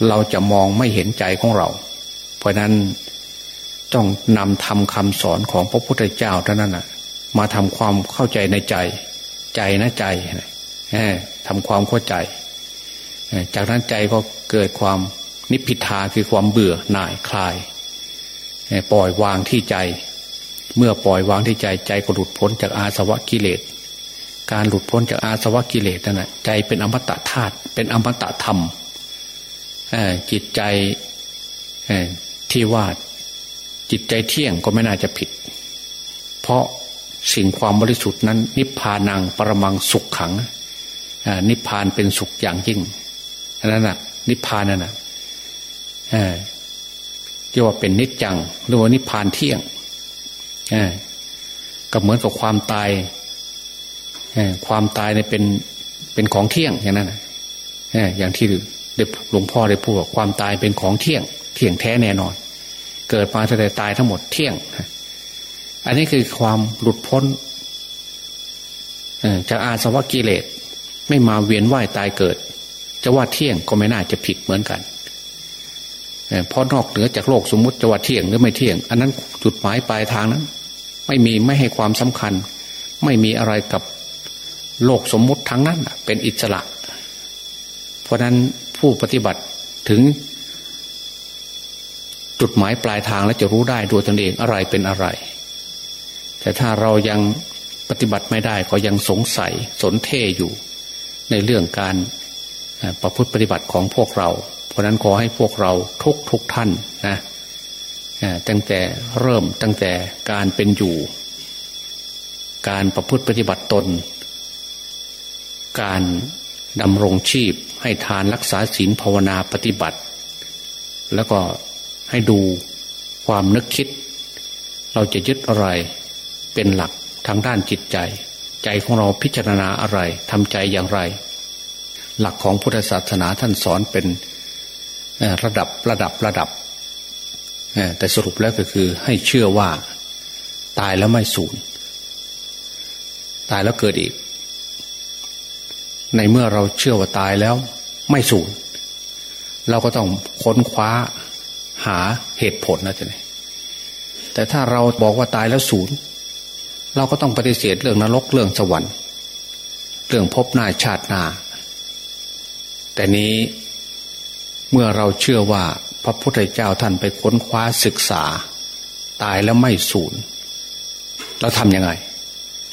เราจะมองไม่เห็นใจของเรา เพราะนั้นต้องนำทำคำสอนของพระพุทธเจ้าเท่านั้นนะมาทำความเข้าใจในใจ ใจนะใจ ทำความเข้าใจ จากนั้นใจก็เกิดความนิพพิทาคือความเบื่อหน่ายคลาย ปล่อยวางที่ใจ เมื่อปล่อยวางที่ใจใจก็หลุดพ้นจากอาสวะกิเลส การหลุดพ้นจากอาสวะกิเลสนั่นแหะใจเป็นอมตะธาตุเป็นอมตะธรรมจิตใจที่ว่าจิตใจเที่ยงก็ไม่น่าจะผิด เพราะสิ่งความบริสุทธิ์นั้น นิพพานังปรมังสุขขัง นิพพานเป็นสุขอย่างยิ่งนั่นน่ะนิพพานนั่นน่ะเรียกว่าเป็นนิจจังหรือว่านิพพานเที่ยงก็เหมือนกับความตายความตายเนี่ยเป็นเป็นของเที่ยงอย่างนั้นอย่างที่หลวงพ่อได้พูดว่าความตายเป็นของเที่ยง เที่ยงแท้แน่นอน เกิดมาแต่ตายทั้งหมดเที่ยง อันนี้คือความหลุดพ้นจากอาสวะกิเลส ไม่มาเวียนว่ายตายเกิด จะว่าเที่ยงก็ไม่น่าจะผิดเหมือนกันเพราะนอกเหนือจากโลกสมมติจะว่าเที่ยงหรือไม่เที่ยง อันนั้นจุดหมายปลายทางนั้น ไม่มีไม่ให้ความสำคัญ ไม่มีอะไรกับโลกสมมุติทั้งนั้นเป็นอิสระ เพราะนั้นผู้ปฏิบัติถึง จุดหมายปลายทางและจะรู้ได้ด้วยตนเองอะไรเป็นอะไร แต่ถ้าเรายังปฏิบัติไม่ได้ก็ยังสงสัยสนเทอยู่ ในเรื่องการประพฤติปฏิบัติของพวกเรา เพราะนั้นขอให้พวกเราทุกทุกท่านนะตั้งแต่เริ่มตั้งแต่การเป็นอยู่ การประพฤติปฏิบัติตน การดำรงชีพให้ทานรักษาศีลภาวนาปฏิบัติ แล้วก็ให้ดูความนึกคิด เราจะยึดอะไรเป็นหลักทางด้านจิตใจ ใจของเราพิจารณาอะไรทำใจอย่างไร หลักของพุทธศาสนาท่านสอนเป็นระดับระดับระดับ แต่สรุปแล้วก็คือให้เชื่อว่าตายแล้วไม่สูญตายแล้วเกิดอีก ในเมื่อเราเชื่อว่าตายแล้วไม่สูญเราก็ต้องค้นคว้าหาเหตุผลนะจ๊ะแต่ถ้าเราบอกว่าตายแล้วศูนย์ เราก็ต้องปฏิเสธเรื่องนรกเรื่องสวรรค์ เรื่องพบหน้าชาติหน้า แต่นี้เมื่อเราเชื่อว่าพระพุทธเจ้าท่านไปค้นคว้าศึกษา ตายแล้วไม่สูญเราทำยังไง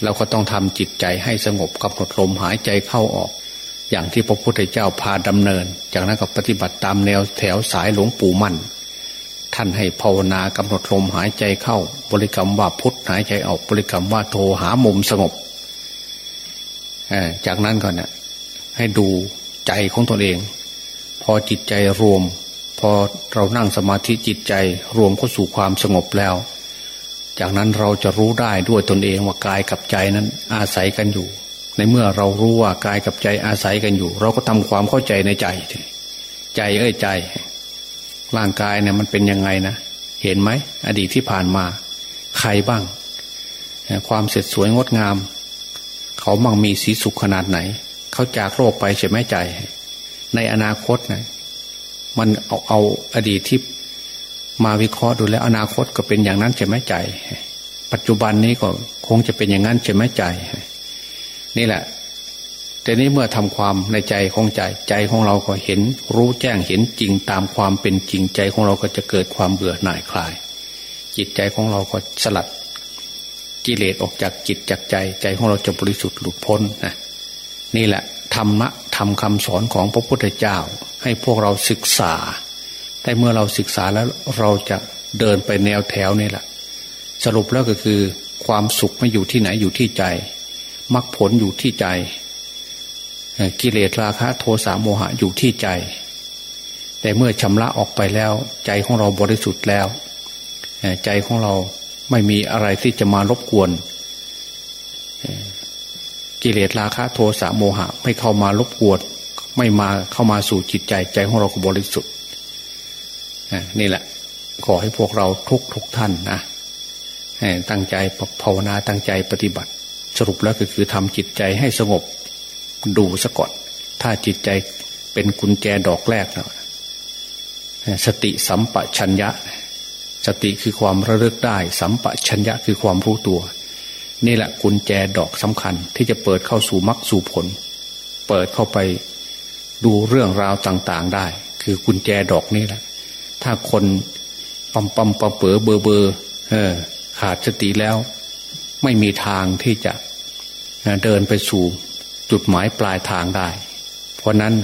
เราก็ต้องทำจิตใจให้สงบกำหนดลมหายใจเข้าออก อย่างที่พระพุทธเจ้าพาดำเนิน จากนั้นก็ปฏิบัติตามแนวแถวสายหลวงปู่มั่น ท่านให้ภาวนากำหนดลมหายใจเข้า บริกรรมว่าพุทธหายใจออกบริกรรมว่าโทหามุมสงบจากนั้นก่อนเนี่ยให้ดูใจของตนเอง พอจิตใจรวม พอเรานั่งสมาธิจิตใจรวมเข้าสู่ความสงบแล้ว จากนั้นเราจะรู้ได้ด้วยตนเองว่ากายกับใจนั้นอาศัยกันอยู่ ในเมื่อเรารู้ว่ากายกับใจอาศัยกันอยู่ เราก็ทำความเข้าใจในใจ ใจเอ้ยใจ ร่างกายเนี่ยมันเป็นยังไงนะเห็นไหมอดีตที่ผ่านมา ใครบ้าง ความเสร็จสวยงดงาม เขามั่งมีสีสุขขนาดไหน เขาจากโลกไปใช่ไหมใจ ในอนาคตนะมันเอาเอาอดีตที่มาวิเคราะห์ดูแล้วอนาคตก็เป็นอย่างนั้นใช่ไหมใจ ปัจจุบันนี้ก็คงจะเป็นอย่างนั้นใช่ไหมใจ นี่แหละ แต่นี้เมื่อทำความในใจของใจใจของเราก็เห็น รู้แจ้งเห็นจริงตามความเป็นจริงใจของเราก็จะเกิดความเบื่อหน่ายคลาย จิตใจของเราก็สลัดกิเลสออกจากจิตจากใจ ใจของเราจะบริสุทธิ์หลุดพ้นนะนี่แหละธรรมะธรรมคำสอนของพระพุทธเจ้า ให้พวกเราศึกษา แต่เมื่อเราศึกษาแล้วเราจะเดินไปแนวแถวนี่แหละ สรุปแล้วก็คือ ความสุขไม่อยู่ที่ไหนอยู่ที่ใจมรรคผลอยู่ที่ใจ กิเลสราคะโทสะโมหะอยู่ที่ใจ แต่เมื่อชำระออกไปแล้ว ใจของเราบริสุทธิ์แล้ว ใจของเราไม่มีอะไรที่จะมารบกวน กิเลสราคะโทสะโมหะ ไม่เข้ามารบกวน ไม่มาเข้ามาสู่จิตใจ ใจของเราก็บริสุทธิ์นี่แหละ ขอให้พวกเราทุกทุกท่านนะตั้งใจภาวนาตั้งใจปฏิบัติ สรุปแล้วก็คือทำจิตใจให้สงบ ดูสะกดถ้าจิตใจเป็นกุญแจดอกแรกนะสติสัมปชัญญะ สติคือความระลึกได้ สัมปชัญญะคือความรู้ตัว นี่แหละกุญแจดอกสำคัญ ที่จะเปิดเข้าสู่มรรคสู่ผล เปิดเข้าไปดูเรื่องราวต่างๆได้ คือกุญแจดอกนี้แหละ ถ้าคนปั๊มปั๊มปั๊มเป๋อเบอร์เบอร์เออ ขาดสติแล้ว ไม่มีทางที่จะเดินไปสู่ จุดหมายปลายทางได้ เพราะนั้น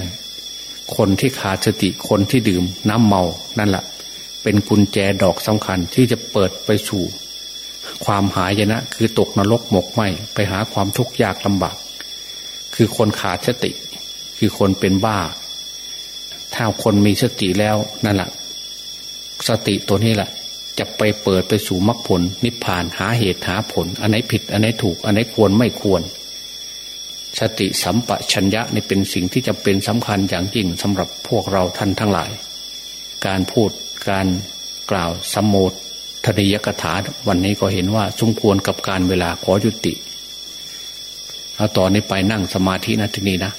คนที่ขาดสติคนที่ดื่มน้ำเมานั่นแหละเป็นกุญแจดอกสำคัญที่จะเปิดไปสู่ ความหายนะ คือตกนรกหมกไหมไปหาความทุกข์ยากลำบาก คือคนขาดสติ คือคนเป็นบ้า ถ้าคนมีสติแล้วนั่นแหละสติตัวนี้แหละจะไปเปิดไปสู่มรรคผลนิพพานหาเหตุหาผล อันไหนผิด อันไหนถูก อันไหนควรไม่ควร สติสัมปชัญญะนี่เป็นสิ่งที่จะเป็นสำคัญอย่างยิ่งสำหรับพวกเราท่านทั้งหลาย การพูดการกล่าวสมโภชนิยกถาวันนี้ก็เห็นว่าสมควรกับการเวลาขอยุติ เอาต่อนนี้ไปนั่งสมาธินะทีนี้นะ